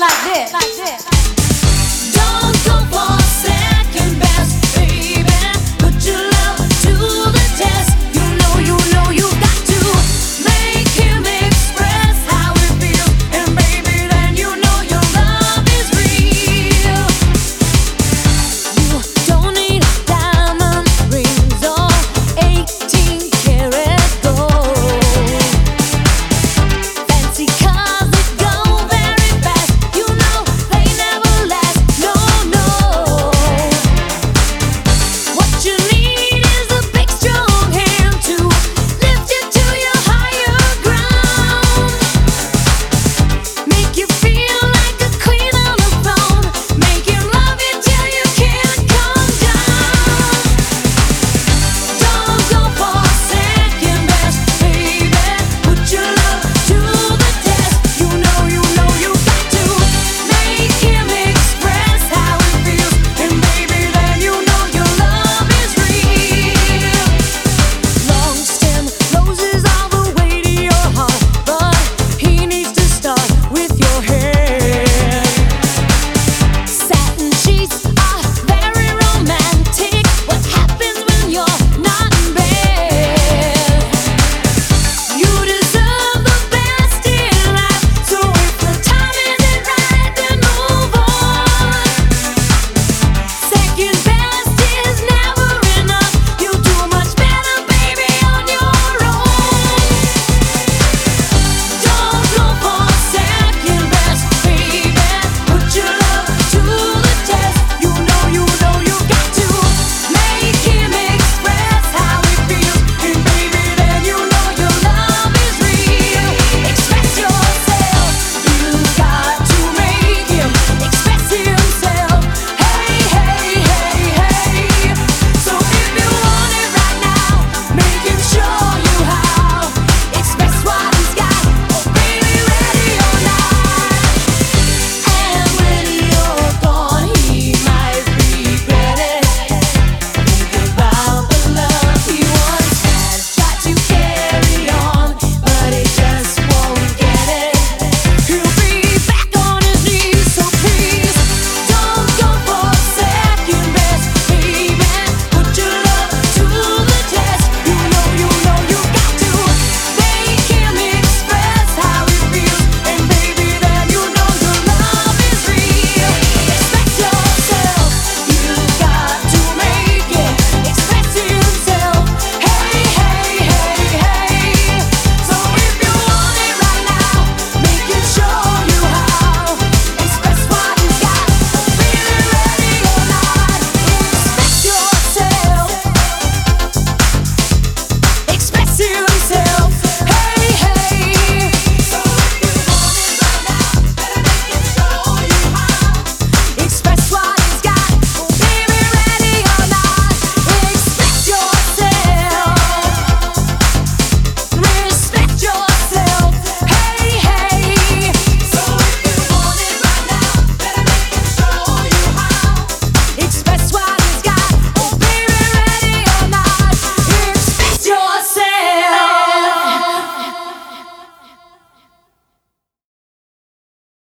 like this. Like this.